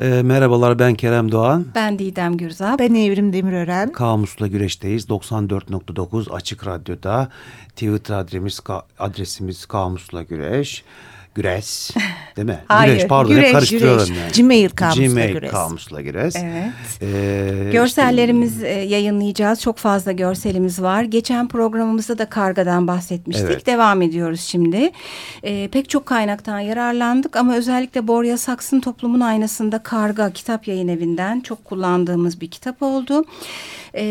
E, merhabalar ben Kerem Doğan. Ben Didem Gürzap. Ben Evrim Demirören. Kamusla Güreş'teyiz. 94.9 Açık Radyo'da. Twitter adresimiz, adresimiz Kamusla Güreş. Güres değil mi? Hayır, güreş pardon güreş, karıştırıyorum güreş. yani. Gmail kamusla Gmail güreş. kamusla güreş. Evet. Ee, Görsellerimiz e, yayınlayacağız. Çok fazla görselimiz var. Geçen programımızda da kargadan bahsetmiştik. Evet. Devam ediyoruz şimdi. E, pek çok kaynaktan yararlandık ama özellikle Borya Saks'ın Toplumun Aynasında Karga kitap yayın evinden çok kullandığımız bir kitap oldu. E,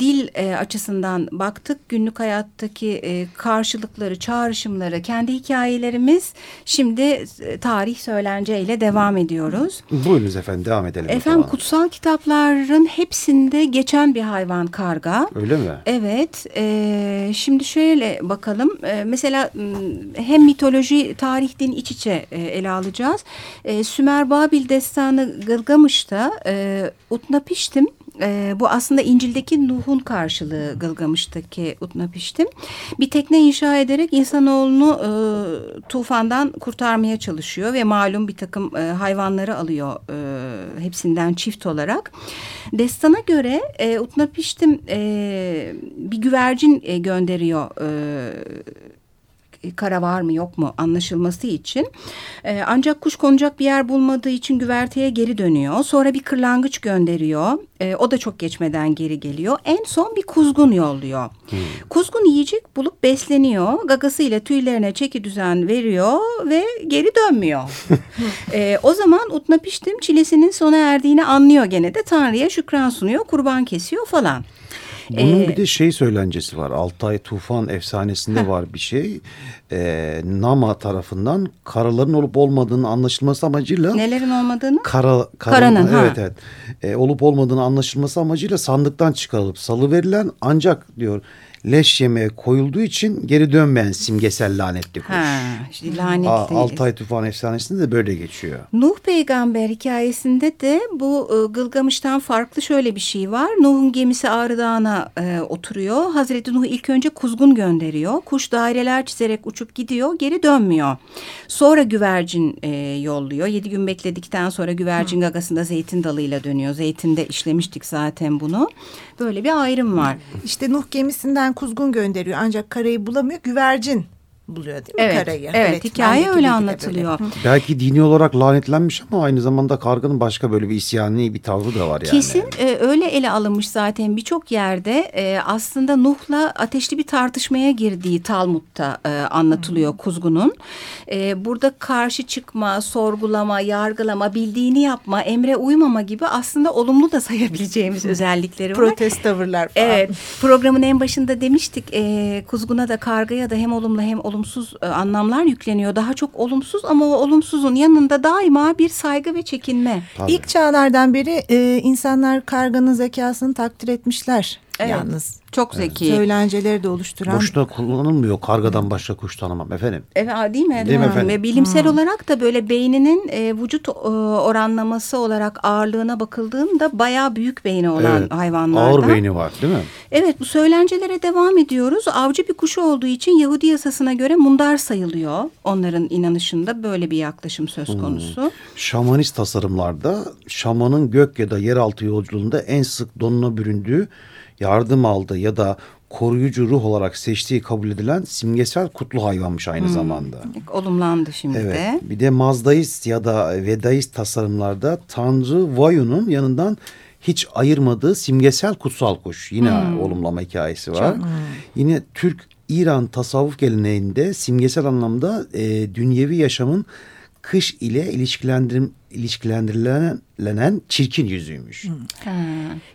dil e, açısından baktık. Günlük hayattaki e, karşılıkları, çağrışımları, kendi hikayelerimiz şimdi e, tarih söylenceyle devam ediyoruz. Buyurunuz efendim devam edelim. Efendim kutsal kitapların hepsinde geçen bir hayvan karga. Öyle mi? Evet, e, şimdi şöyle bakalım. E, mesela hem mitoloji, tarih, din iç içe e, ele alacağız. E, Sümer Babil destanı Gılgamış'ta e, Utnapiştim e, bu aslında İncil'deki Nuh'un karşılığı Gılgamış'taki Utnapiştim. Bir tekne inşa ederek insanoğlunu e, tufandan kurtarmaya çalışıyor ve malum bir takım e, hayvanları alıyor e, hepsinden çift olarak. Destana göre e, Utnapiştim e, bir güvercin e, gönderiyor e, kara var mı yok mu anlaşılması için. Ee, ancak kuş konacak bir yer bulmadığı için güverteye geri dönüyor. Sonra bir kırlangıç gönderiyor. Ee, o da çok geçmeden geri geliyor. En son bir kuzgun yolluyor. Kuzgun yiyecek bulup besleniyor. Gagasıyla tüylerine çeki düzen veriyor ve geri dönmüyor. Ee, o zaman Utnapiştim çilesinin sona erdiğini anlıyor gene de Tanrı'ya şükran sunuyor. Kurban kesiyor falan. Bunun Ee, bir de şey söylencesi var. Altay Tufan efsanesinde var bir şey. Ee, Nama tarafından karaların olup olmadığını anlaşılması amacıyla Nelerin olmadığını? kara, Karanın, ha. evet evet Ee, olup olmadığını anlaşılması amacıyla sandıktan çıkarılıp salı verilen ancak diyor leş yemeğe koyulduğu için geri dönmeyen simgesel lanetli kuş. Ha, işte lanetli. A- Altay Tufan efsanesinde de böyle geçiyor. Nuh peygamber hikayesinde de bu e, Gılgamış'tan farklı şöyle bir şey var. Nuh'un gemisi Ağrı Dağı'na e, oturuyor. Hazreti Nuh ilk önce kuzgun gönderiyor. Kuş daireler çizerek uçup gidiyor, geri dönmüyor. Sonra güvercin e, yolluyor. Yedi gün bekledikten sonra güvercin gagasında zeytin dalıyla dönüyor. Zeytinde işlemiştik zaten bunu. Böyle bir ayrım var. İşte Nuh gemisinden kuzgun gönderiyor ancak karayı bulamıyor. Güvercin buluyor değil mi Evet, karayı? evet, hikaye bendeki öyle anlatılıyor. böyle. Belki dini olarak lanetlenmiş ama aynı zamanda karganın başka böyle bir isyani bir tavrı da var yani. Kesin e, öyle ele alınmış zaten birçok yerde e, aslında Nuh'la ateşli bir tartışmaya girdiği Talmud'da e, anlatılıyor Kuzgun'un. E, burada karşı çıkma, sorgulama, yargılama, bildiğini yapma, emre uymama gibi aslında olumlu da sayabileceğimiz özellikleri var. Protest tavırlar falan. Evet programın en başında demiştik e, kuzguna da kargaya da hem olumlu hem olumsuz e, anlamlar yükleniyor. Daha çok olumsuz ama o olumsuzun yanında daima bir saygı ve çekinme. Tabii. İlk çağlardan beri e, insanlar karganın zekasını takdir etmişler. Evet. Yalnız Çok zeki. söylenceleri de oluşturan. Boşuna kullanılmıyor. Kargadan başka kuş tanımam efendim. Evet değil mi? Değil mi Hı. efendim? Ve bilimsel olarak da böyle beyninin e, vücut e, oranlaması olarak ağırlığına bakıldığında bayağı büyük beyni olan Evet, hayvanlardan. Ağır beyni var değil mi? Evet bu söylencelere devam ediyoruz. Avcı bir kuşu olduğu için Yahudi yasasına göre mundar sayılıyor. Onların inanışında böyle bir yaklaşım söz konusu. Şamanist tasarımlarda şamanın gök ya da yeraltı yolculuğunda en sık donuna büründüğü, yardım aldığı ya da koruyucu ruh olarak seçtiği kabul edilen simgesel kutlu hayvanmış aynı zamanda. Olumlandı şimdi Evet. de. Bir de Mazdaist ya da Vedaist tasarımlarda Tanrı Vayu'nun yanından hiç ayırmadığı simgesel kutsal kuş. Yine olumlama hikayesi var. Yine Türk İran tasavvuf geleneğinde simgesel anlamda e, dünyevi yaşamın kış ile ilişkilendirim, ilişkilendirilen çirkin yüzüymüş. Ha.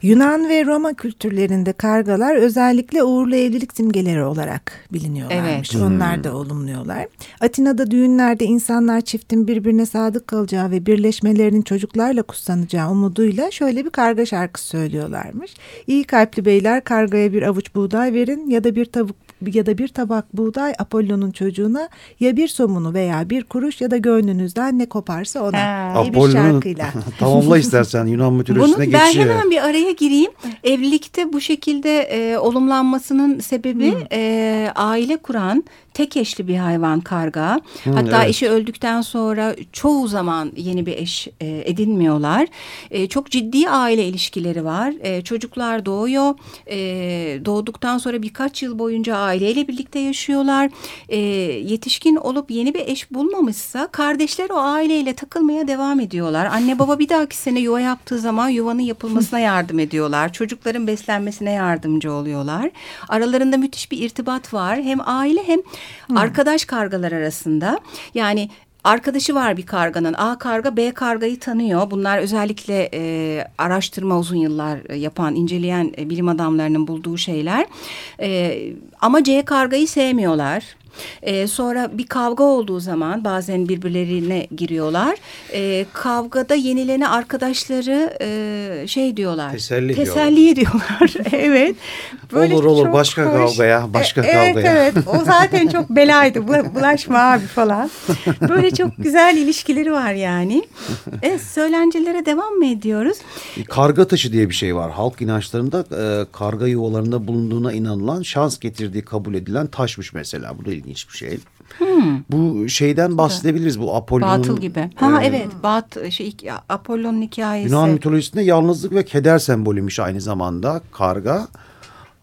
Yunan ve Roma kültürlerinde kargalar özellikle uğurlu evlilik simgeleri olarak biliniyorlarmış. Evet. Onlar da olumluyorlar. Atina'da düğünlerde insanlar çiftin birbirine sadık kalacağı ve birleşmelerinin çocuklarla kutsanacağı umuduyla şöyle bir karga şarkısı söylüyorlarmış. İyi kalpli beyler kargaya bir avuç buğday verin ya da bir tavuk ya da bir tabak buğday Apollon'un çocuğuna ya bir somunu veya bir kuruş ya da gönlünüzden ne koparsa ona Ha. Bir Apollon'un şarkıyla. tamamla istersen Yunan mitolojisine Bunu ben geçiyor. hemen bir araya gireyim. Evlilikte bu şekilde e, olumlanmasının sebebi e, aile kuran tek eşli bir hayvan karga. Hatta evet. eşi öldükten sonra çoğu zaman yeni bir eş e, edinmiyorlar. E, çok ciddi aile ilişkileri var. E, çocuklar doğuyor. E, doğduktan sonra birkaç yıl boyunca aileyle birlikte yaşıyorlar. E, yetişkin olup yeni bir eş bulmamışsa kardeşler o aileyle takılmaya devam ediyorlar. Anne baba bir dahaki sene yuva yaptığı zaman yuvanın yapılmasına yardım ediyorlar. Çocukların beslenmesine yardımcı oluyorlar. Aralarında müthiş bir irtibat var. Hem aile hem arkadaş kargalar arasında. Yani Arkadaşı var bir karganın. A karga B kargayı tanıyor. Bunlar özellikle e, araştırma uzun yıllar e, yapan, inceleyen e, bilim adamlarının bulduğu şeyler. E, ama C kargayı sevmiyorlar. E, sonra bir kavga olduğu zaman bazen birbirlerine giriyorlar. E, kavgada yenilene arkadaşları e, şey diyorlar. Teselli diyorlar. Teselli ediyorlar. evet. Olur, olur. çok Başka kavgaya, başka E, evet, kavgaya. Evet o zaten çok belaydı. Bu- Bulaşma abi falan. Böyle çok güzel ilişkileri var yani. Evet söylencelere devam mı ediyoruz? Karga taşı diye bir şey var. Halk inançlarında e, karga yuvalarında bulunduğuna inanılan şans getirdiği kabul edilen taşmış mesela. Bu da ilginç bir şey. Bu şeyden bahsedebiliriz. Bu Apollon'un Batıl gibi. Ha e, evet. Bat şey Apollon'un hikayesi. Yunan mitolojisinde yalnızlık ve keder sembolüymüş aynı zamanda karga.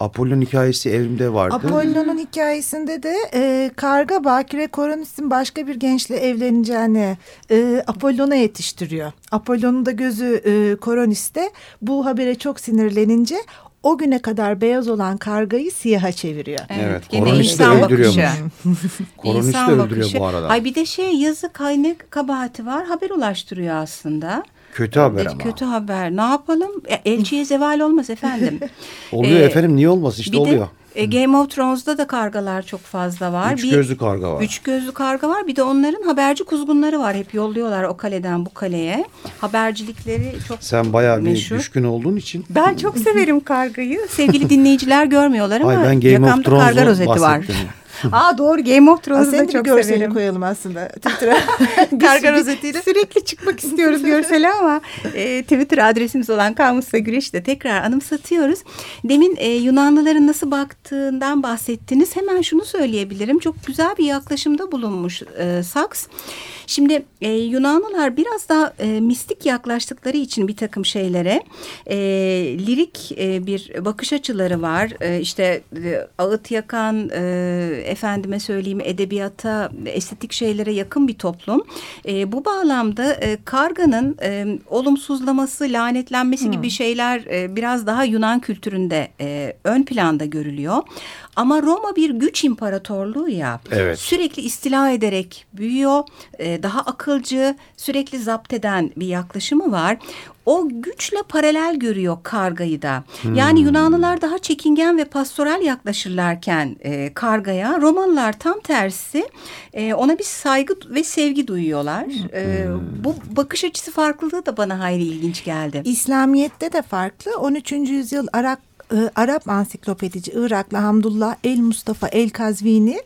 Apollon hikayesi evrimde vardı. Apollon'un hikayesinde de e, karga Bakire Koronis'in başka bir gençle evleneceğini e, Apollon'a yetiştiriyor. Apollon'un da gözü e, Koronis'te bu habere çok sinirlenince o güne kadar beyaz olan kargayı siyaha çeviriyor. Evet, gene Koronis de insan öldürüyormuş. bakışı. Koronis de öldürüyor bakışı. bu arada. Ay bir de şey yazık ay ne kabahati var haber ulaştırıyor aslında. Kötü haber Evet, ama. Kötü haber. Ne yapalım? E, Elçiye zeval olmaz efendim. Oluyor Ee, efendim niye olmasın işte bir oluyor. de e, Game of Thrones'da da kargalar çok fazla var. Üç Bir- gözlü karga var. Üç gözlü karga var. Bir de onların haberci kuzgunları var. Hep yolluyorlar o kaleden bu kaleye. Habercilikleri çok Sen bayağı bir meşhur. düşkün olduğun için. Ben çok severim kargayı. Sevgili dinleyiciler görmüyorlar ama Ay ben Game of yakamda karga rozeti var. Aa doğru Game of Thrones'u da çok görselini severim. koyalım aslında Twitter'a. karga rozetiyle. Sürekli çıkmak istiyoruz görsele ama e, Twitter adresimiz olan Kamusla Güreş'i de tekrar anımsatıyoruz. Demin e, Yunanlıların nasıl baktığından bahsettiniz. Hemen şunu söyleyebilirim. Çok güzel bir yaklaşımda bulunmuş e, Saks. Şimdi e, Yunanlılar biraz daha e, mistik yaklaştıkları için bir takım şeylere e, lirik e, bir bakış açıları var. E, işte e, ağıt yakan e, efendime söyleyeyim edebiyata, estetik şeylere yakın bir toplum. E, bu bağlamda e, karganın e, olumsuzlaması, lanetlenmesi gibi şeyler e, biraz daha Yunan kültüründe e, ön planda görülüyor. Ama Roma bir güç imparatorluğu ya. Evet. Sürekli istila ederek büyüyor. e, daha akılcı, sürekli zapt eden bir yaklaşımı var. O güçle paralel görüyor kargayı da. Yani Yunanlılar daha çekingen ve pastoral yaklaşırlarken e, kargaya, Romalılar tam tersi e, ona bir saygı ve sevgi duyuyorlar. E, bu bakış açısı farklılığı da bana hayli ilginç geldi. İslamiyet'te de farklı. 13. yüzyıl Arap, e, Arap ansiklopedici Iraklı Hamdullah El Mustafa El Kazvini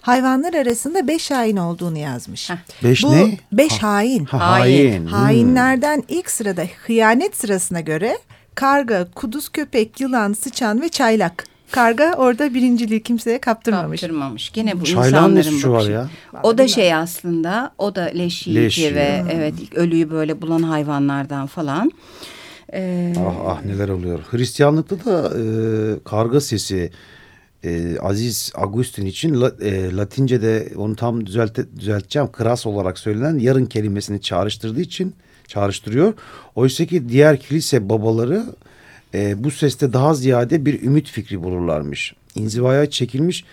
hayvanlar arasında beş hain olduğunu yazmış. Beş Bu ne? beş hain. Ha, Hain. hain. Hmm. Hainlerden ilk sırada hıyanet sırasına göre karga, kuduz köpek, yılan, sıçan ve çaylak. Karga orada birinciliği kimseye kaptırmamış. Kaptırmamış. Gene bu Çaylağın ne insanların suçu var bakışı. ya? O da şey aslında, o da leş yiyici Leş ve evet ölüyü böyle bulan hayvanlardan falan. Ee, Ah ah neler oluyor. Hristiyanlıkta da e, karga sesi e, Aziz Agustin için la, e, Latince'de onu tam düzelte, düzelteceğim. Kras olarak söylenen yarın kelimesini çağrıştırdığı için çağrıştırıyor. Oysa ki diğer kilise babaları e, bu seste daha ziyade bir ümit fikri bulurlarmış. İnzivaya çekilmiş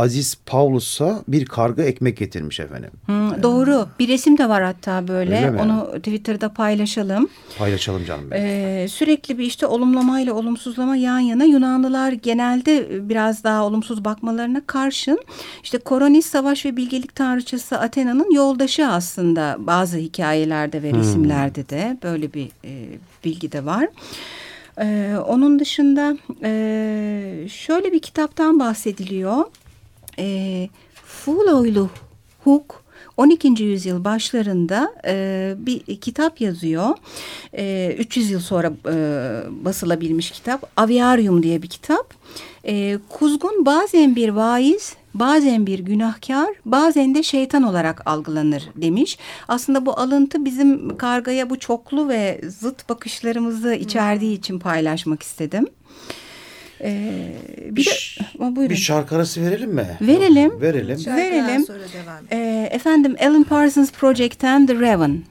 Aziz Paulus'a bir karga ekmek getirmiş efendim. hı, doğru. Bir resim de var hatta böyle. Onu Twitter'da paylaşalım. Paylaşalım canım benim. Ee, sürekli bir işte olumlamayla olumsuzlama yan yana Yunanlılar genelde biraz daha olumsuz bakmalarına karşın işte Koronis savaş ve bilgelik tanrıçası Athena'nın yoldaşı aslında bazı hikayelerde ve resimlerde de böyle bir e, bilgi de var. Ee, onun dışında e, şöyle bir kitaptan bahsediliyor. E, Fuloylu Huk 12. yüzyıl başlarında e, bir kitap yazıyor. E, 300 yıl sonra e, basılabilmiş kitap. Aviarium diye bir kitap. E, kuzgun bazen bir vaiz, bazen bir günahkar, bazen de şeytan olarak algılanır demiş. Aslında bu alıntı bizim kargaya bu çoklu ve zıt bakışlarımızı içerdiği için paylaşmak istedim. Ee, bir, de, bir şarkı arası verelim mi? Verelim. Verelim. Verelim. Sonra devam ee, efendim Alan Parsons Project'ten The Raven.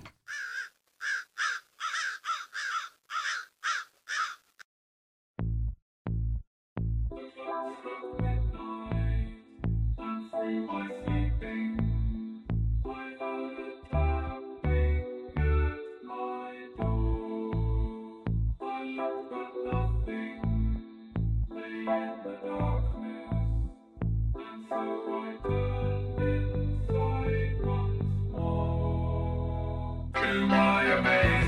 my amazing.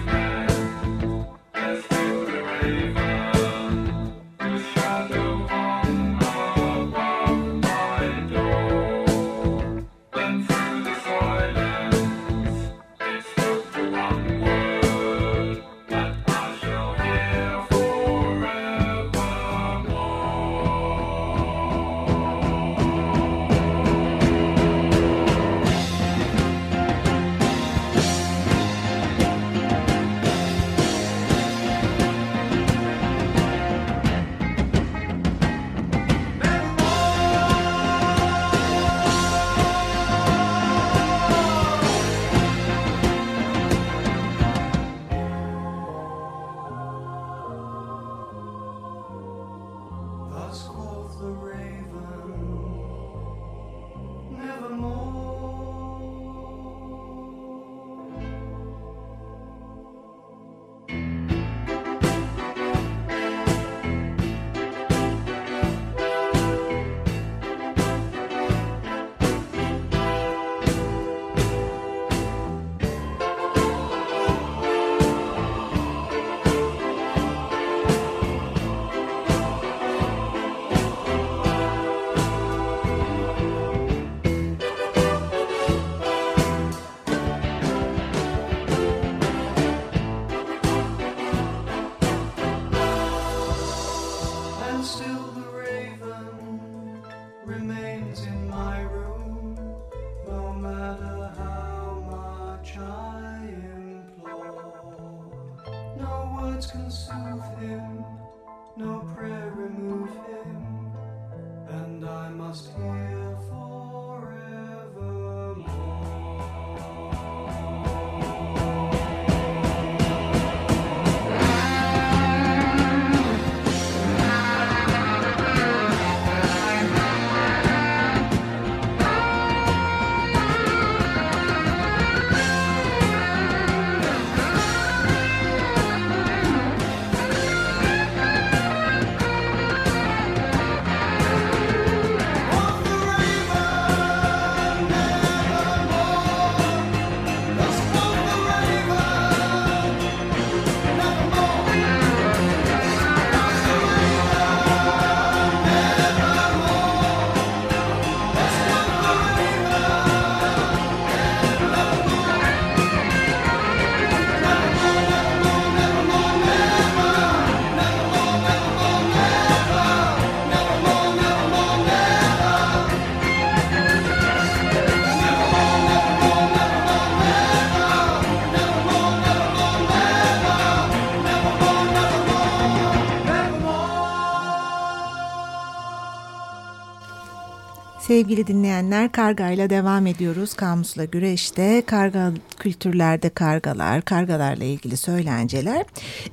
Sevgili dinleyenler kargayla devam ediyoruz. Kamusla güreşte karga kültürlerde kargalar, kargalarla ilgili söylenceler.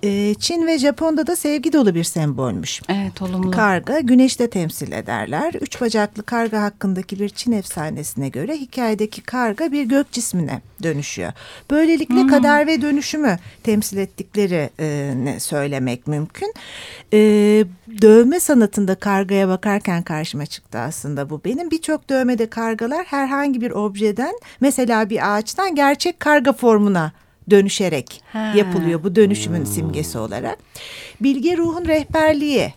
Ee, Çin ve Japon'da da sevgi dolu bir sembolmüş. Evet olumlu. Karga güneşte temsil ederler. Üç bacaklı karga hakkındaki bir Çin efsanesine göre hikayedeki karga bir gök cismine dönüşüyor. Böylelikle hmm. kader ve dönüşümü temsil ettikleri e, söylemek mümkün. E, dövme sanatında kargaya bakarken karşıma çıktı aslında bu benim. Birçok dövmede kargalar herhangi bir objeden mesela bir ağaçtan gerçek karga formuna dönüşerek Ha. yapılıyor bu dönüşümün simgesi olarak. Bilge ruhun rehberliği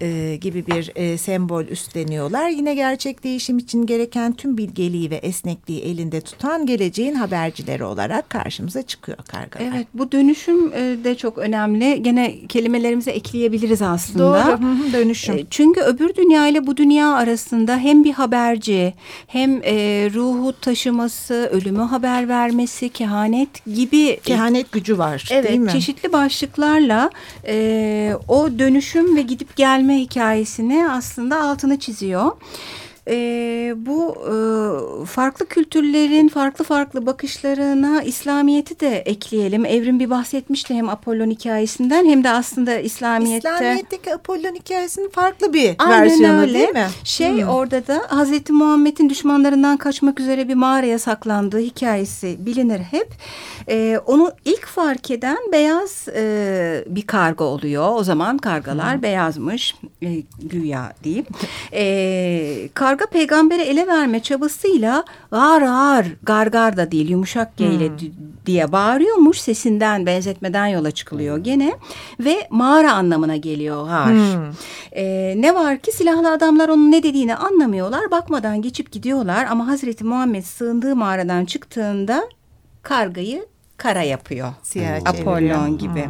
e, gibi bir e, sembol üstleniyorlar. Yine gerçek değişim için gereken tüm bilgeliği ve esnekliği elinde tutan geleceğin habercileri olarak karşımıza çıkıyor kargalar. Evet bu dönüşüm e, de çok önemli. Gene kelimelerimize ekleyebiliriz aslında. Doğru. Dönüşüm. E, Çünkü öbür dünya ile bu dünya arasında hem bir haberci hem e, ruhu taşıması, ölümü haber vermesi, kehanet gibi Kehanet gücü var Evet, değil mi? çeşitli başlıklarla e, o dönüşüm ve gidip gelme hikayesini aslında altını çiziyor. E, bu e, farklı kültürlerin farklı farklı bakışlarına İslamiyet'i de ekleyelim. Evrim bir bahsetmişti hem Apollon hikayesinden hem de aslında İslamiyet'te. İslamiyet'teki Apollon hikayesinin farklı bir Aynen versiyonu öyle. değil mi? Şey Hmm. orada da Hazreti Muhammed'in düşmanlarından kaçmak üzere bir mağaraya saklandığı hikayesi bilinir hep. Ee, onu ilk fark eden beyaz e, bir karga oluyor. O zaman kargalar beyazmış e, güya diyeyim. Ee, karga peygambere ele verme çabasıyla ağır ağır gargar da değil yumuşak G ile d- diye bağırıyormuş sesinden benzetmeden yola çıkılıyor gene ve mağara anlamına geliyor har. Ee, ne var ki silahlı adamlar onun ne dediğini anlamıyorlar bakmadan geçip gidiyorlar ama Hazreti Muhammed sığındığı mağaradan çıktığında kargayı kara yapıyor. Siyah Apollon çeviriyor. gibi.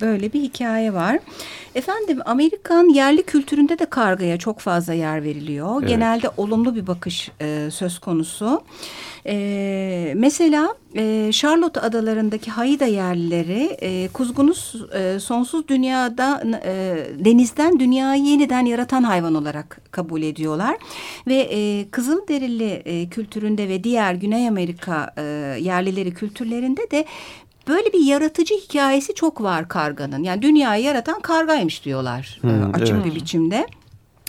Böyle bir hikaye var. Efendim Amerikan yerli kültüründe de kargaya çok fazla yer veriliyor. Evet. Genelde olumlu bir bakış e, söz konusu. E, mesela e, Charlotte adalarındaki Haida yerlileri e, kuzgunu e, sonsuz dünyada e, denizden dünyayı yeniden yaratan hayvan olarak kabul ediyorlar. Ve e, Kızılderili e, kültüründe ve diğer Güney Amerika e, yerlileri kültürlerinde de Böyle bir yaratıcı hikayesi çok var karganın. Yani dünyayı yaratan kargaymış diyorlar Hmm, açık evet. bir biçimde.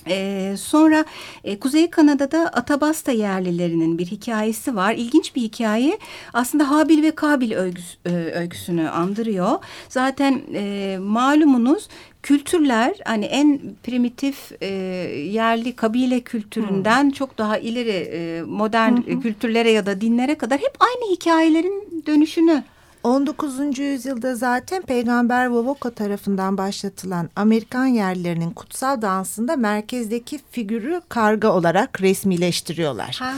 Ee, sonra e, Kuzey Kanada'da Atabasta yerlilerinin bir hikayesi var. İlginç bir hikaye. Aslında Habil ve Kabil öyküsü, e, öyküsünü andırıyor. Zaten e, malumunuz kültürler hani en primitif e, yerli kabile kültüründen çok daha ileri e, modern e, kültürlere ya da dinlere kadar hep aynı hikayelerin dönüşünü 19. yüzyılda zaten Peygamber Vovoko tarafından başlatılan Amerikan yerlilerinin kutsal dansında merkezdeki figürü karga olarak resmileştiriyorlar. Ha,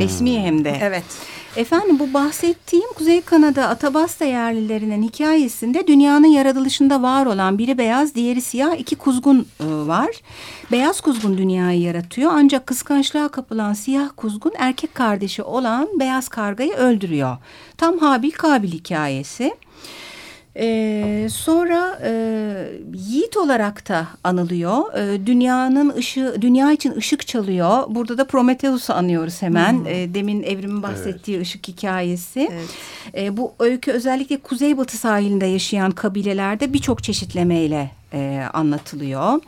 resmi hem de. Evet. Efendim bu bahsettiğim Kuzey Kanada Atabasta yerlilerinin hikayesinde dünyanın yaratılışında var olan biri beyaz diğeri siyah iki kuzgun e, var. Beyaz kuzgun dünyayı yaratıyor ancak kıskançlığa kapılan siyah kuzgun erkek kardeşi olan beyaz kargayı öldürüyor. Tam Habil Kabil hikayesi. Ee, sonra e, yiğit olarak da anılıyor. Ee, dünyanın ışığı, dünya için ışık çalıyor. Burada da Prometheus'u anıyoruz hemen. Ee, demin Evrim'in bahsettiği ışık hikayesi. Evet. Ee, bu öykü özellikle kuzeybatı sahilinde yaşayan kabilelerde birçok çeşitlemeyle e, anlatılıyor.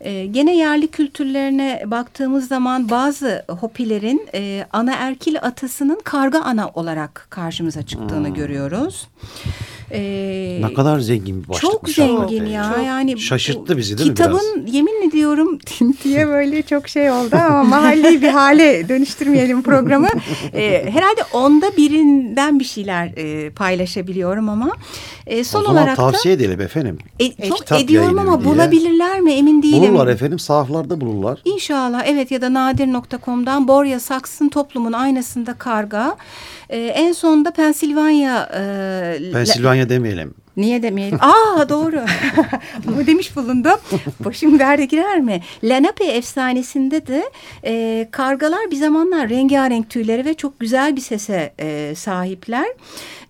E, gene yerli kültürlerine baktığımız zaman bazı hopilerin e, ana erkil atasının karga ana olarak karşımıza çıktığını görüyoruz. E, Ne kadar zengin bir başlık. çok zengin ya. Çok. yani Şaşırttı bizi değil mi Kitabın yemin ediyorum diye böyle çok şey oldu ama mahalli bir hale dönüştürmeyelim programı. Ee, herhalde onda birinden bir şeyler e, paylaşabiliyorum ama e, son o zaman olarak tavsiye da edelim efendim. e, çok kitap ediyorum ama diye. bulabilirler mi emin değilim. Bulurlar efendim sahaflarda bulurlar. İnşallah evet ya da nadir.com'dan Borya Saks'ın toplumun aynasında karga. Ee, en sonunda Pensilvanya e, Pensilvanya demeyelim. Niye demeyelim? Aa doğru. Demiş bulundum. Başım derde girer mi? Lenape efsanesinde de e, kargalar bir zamanlar rengarenk tüyleri ve çok güzel bir sese e, sahipler.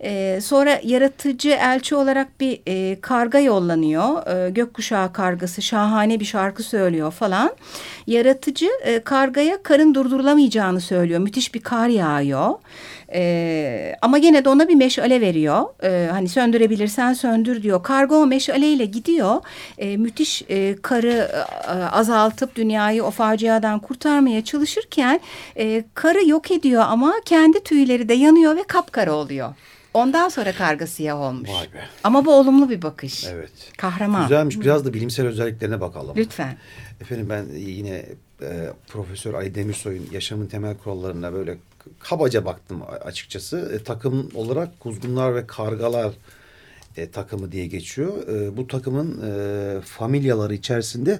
E, sonra yaratıcı elçi olarak bir e, karga yollanıyor. E, gökkuşağı kargası şahane bir şarkı söylüyor falan. Yaratıcı e, kargaya karın durdurulamayacağını söylüyor. Müthiş bir kar yağıyor. Ee, ama gene de ona bir meşale veriyor. Ee, hani söndürebilirsen söndür diyor. Kargo meşaleyle gidiyor. Ee, müthiş e, karı e, azaltıp dünyayı o faciadan kurtarmaya çalışırken e, karı yok ediyor ama kendi tüyleri de yanıyor ve kapkara oluyor. Ondan sonra karga siyah olmuş. Vay be. Ama bu olumlu bir bakış. Evet. Kahraman. Güzelmiş. Biraz da bilimsel özelliklerine bakalım. Lütfen. Efendim ben yine e, Profesör Ali Demirsoy'un yaşamın temel kurallarına böyle kabaca baktım açıkçası. E, takım olarak kuzgunlar ve kargalar e, takımı diye geçiyor. E, bu takımın e, familyaları içerisinde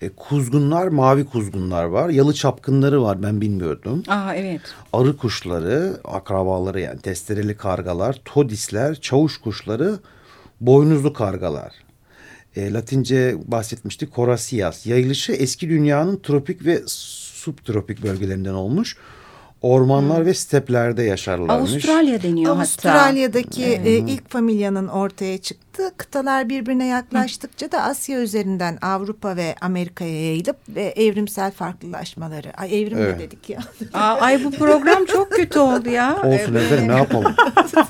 e, kuzgunlar, mavi kuzgunlar var. Yalı çapkınları var ben bilmiyordum. Aa evet. Arı kuşları, akrabaları yani testereli kargalar, todisler, çavuş kuşları, boynuzlu kargalar. E, Latince bahsetmiştik. Korasias. Yayılışı eski dünyanın tropik ve subtropik bölgelerinden olmuş ormanlar hmm. ve steplerde yaşarlarmış. Avustralya deniyor Avustralya'daki hatta. e, ilk familyanın ortaya çıktı. Kıtalar birbirine yaklaştıkça da Asya üzerinden Avrupa ve Amerika'ya yayılıp ve evrimsel farklılaşmaları. Ay evrim evet. dedik ya. Aa, ay bu program çok kötü oldu ya. Olsun evet. efendim ne yapalım.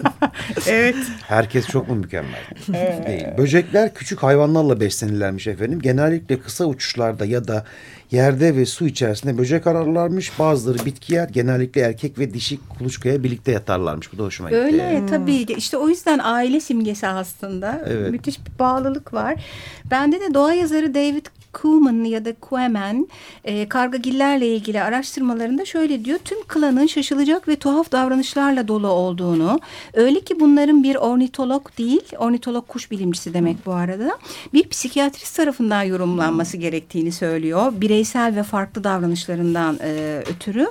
evet. Herkes çok mu mükemmel? Evet. Değil. Böcekler küçük hayvanlarla beslenirlermiş efendim. Genellikle kısa uçuşlarda ya da yerde ve su içerisinde böcek ararlarmış. Bazıları bitki yer. Genellikle erkek ve dişi kuluçkaya birlikte yatarlarmış. Bu da hoşuma gitti. Öyle tabii. İşte o yüzden aile simgesi aslında. Evet. Müthiş bir bağlılık var. Bende de doğa yazarı David Kuhlman ya da Kuemen e, kargagillerle ilgili araştırmalarında şöyle diyor. Tüm klanın şaşılacak ve tuhaf davranışlarla dolu olduğunu öyle ki bunların bir ornitolog değil ornitolog kuş bilimcisi demek bu arada bir psikiyatrist tarafından yorumlanması gerektiğini söylüyor. Bireysel ve farklı davranışlarından e, ötürü.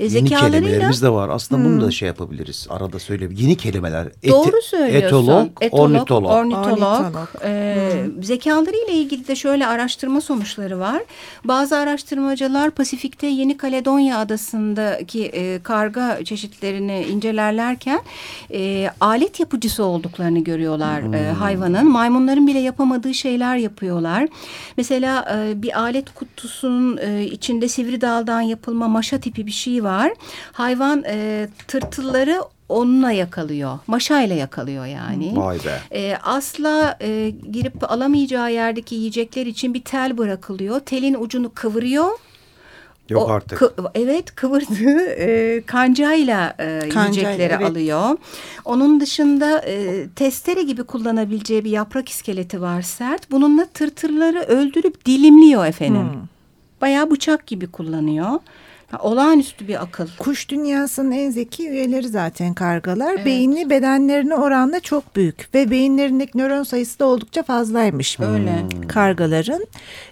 E, Yeni kelimelerimiz de var. Aslında hmm. bunu da şey yapabiliriz. Arada söyleyebiliriz. Yeni kelimeler. Eti, Doğru söylüyorsun. Etolog, etolog ornitolog. ornitolog. ornitolog. E, hmm. Zekalarıyla ilgili de şöyle araştırma sonuçları var. Bazı araştırmacılar Pasifik'te Yeni Kaledonya adasındaki e, karga çeşitlerini incelerlerken e, alet yapıcısı olduklarını görüyorlar e, hmm. e, hayvanın. Maymunların bile yapamadığı şeyler yapıyorlar. Mesela e, bir alet kutusunun e, içinde sivri daldan yapılma maşa tipi bir şey var. Hayvan e, tırtılları onunla yakalıyor. Maşayla yakalıyor yani. Vay be. E, asla e, girip alamayacağı yerdeki yiyecekler için bir tel bırakılıyor. Telin ucunu kıvırıyor. Yok o, artık. Kı, evet kıvırdığı e, kancayla e, Kancayla, yiyecekleri evet. alıyor. Onun dışında e, testere gibi kullanabileceği bir yaprak iskeleti var sert. Bununla tırtırları öldürüp dilimliyor efendim. Hmm. Bayağı bıçak gibi kullanıyor. Olağanüstü bir akıl. Kuş dünyasının en zeki üyeleri zaten kargalar. Evet. Beyni bedenlerine oranla çok büyük ve beyinlerindeki nöron sayısı da oldukça fazlaymış. Öyle. Kargaların.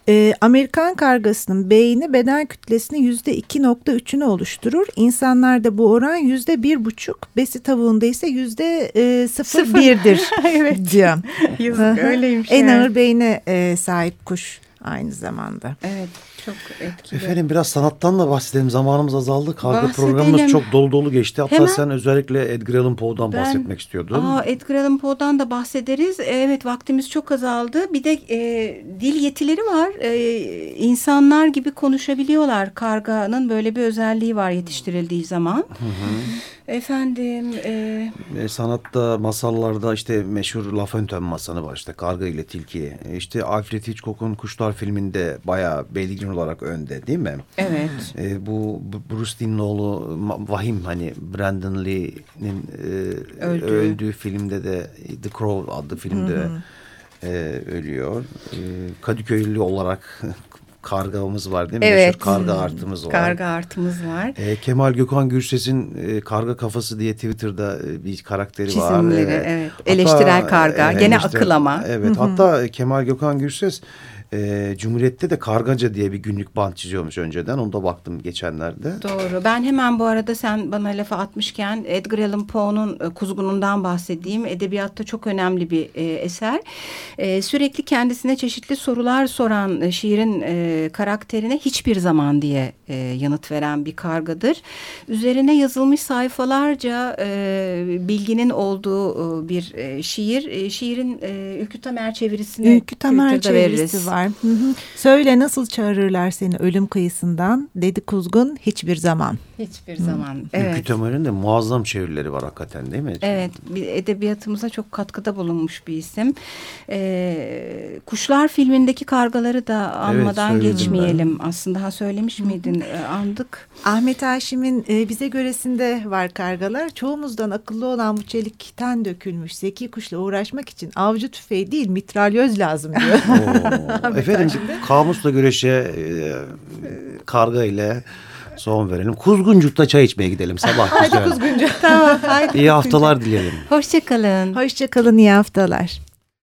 Ee, Amerikan kargasının beyni beden kütlesinin yüzde iki nokta üçünü oluşturur. İnsanlarda bu oran yüzde bir buçuk. Besi tavuğunda ise yüzde e, sıfır birdir. evet. Diyor. Yazık öyleymiş. En ağır beyne e, sahip kuş aynı zamanda. Evet çok etkili. Efendim biraz sanattan da bahsedelim. Zamanımız azaldı. Karga programımız çok dolu dolu geçti. Hatta Hemen, sen özellikle Edgar Allan Poe'dan ben, bahsetmek istiyordun. Aa, Edgar Allan Poe'dan da bahsederiz. Evet vaktimiz çok azaldı. Bir de e, dil yetileri var. E, insanlar gibi konuşabiliyorlar. Karganın böyle bir özelliği var yetiştirildiği zaman. Hı hı. Efendim. E... E, sanatta, masallarda işte meşhur La Fontaine masanı var işte karga ile tilki. E, işte Alfred Hitchcock'un Kuşlar filminde bayağı belirgin olarak önde değil mi? Evet. E, bu Bruce Dean'in oğlu Vahim hani Brandon Lee'nin e, öldüğü. öldüğü filmde de The Crow adlı filmde hı hı. E, ölüyor. E, Kadıköylü olarak kargamız var değil mi? Evet. Meşhur karga artımız var. Karga artımız var. E, Kemal Gökhan Gürses'in e, karga kafası diye Twitter'da e, bir karakteri Çizimleri, var. Çizimleri evet. Hatta, Eleştirel karga. E, Gene eleştirel, akıl ama. Evet. Hatta Kemal Gökhan Gürses e, Cumhuriyet'te de Kargaca diye bir günlük bant çiziyormuş önceden. Onu da baktım geçenlerde. Doğru. Ben hemen bu arada sen bana lafa atmışken Edgar Allan Poe'nun e, Kuzgunundan bahsedeyim. Edebiyatta çok önemli bir e, eser. E, sürekli kendisine çeşitli sorular soran e, şiirin e, karakterine hiçbir zaman diye e, yanıt veren bir kargadır. Üzerine yazılmış sayfalarca e, bilginin olduğu e, bir e, şiir. E, şiirin e, Ülkü Tamer çevirisini Ülkü Tamer çevirisi var var. Hı hı. Söyle nasıl çağırırlar seni ölüm kıyısından? Dedi kuzgun hiçbir zaman. Hiçbir hı. zaman. Evet. Ülkü Tömer'in de muazzam çevirileri var hakikaten değil mi? Evet. Bir edebiyatımıza çok katkıda bulunmuş bir isim. Ee, Kuşlar filmindeki kargaları da anmadan evet, geçmeyelim. Ben. Aslında ha söylemiş miydin? Ee, andık. Ahmet Haşim'in e, bize göresinde var kargalar. Çoğumuzdan akıllı olan bu çelikten dökülmüş zeki kuşla uğraşmak için avcı tüfeği değil mitralyöz lazım diyor. Efendim kamusla güreşe e, karga ile Son verelim. Kuzguncuk'ta çay içmeye gidelim sabah Hadi güzel. kuzguncu. Tamam haydi. İyi haftalar dileyelim. Hoşçakalın. Hoşçakalın iyi haftalar.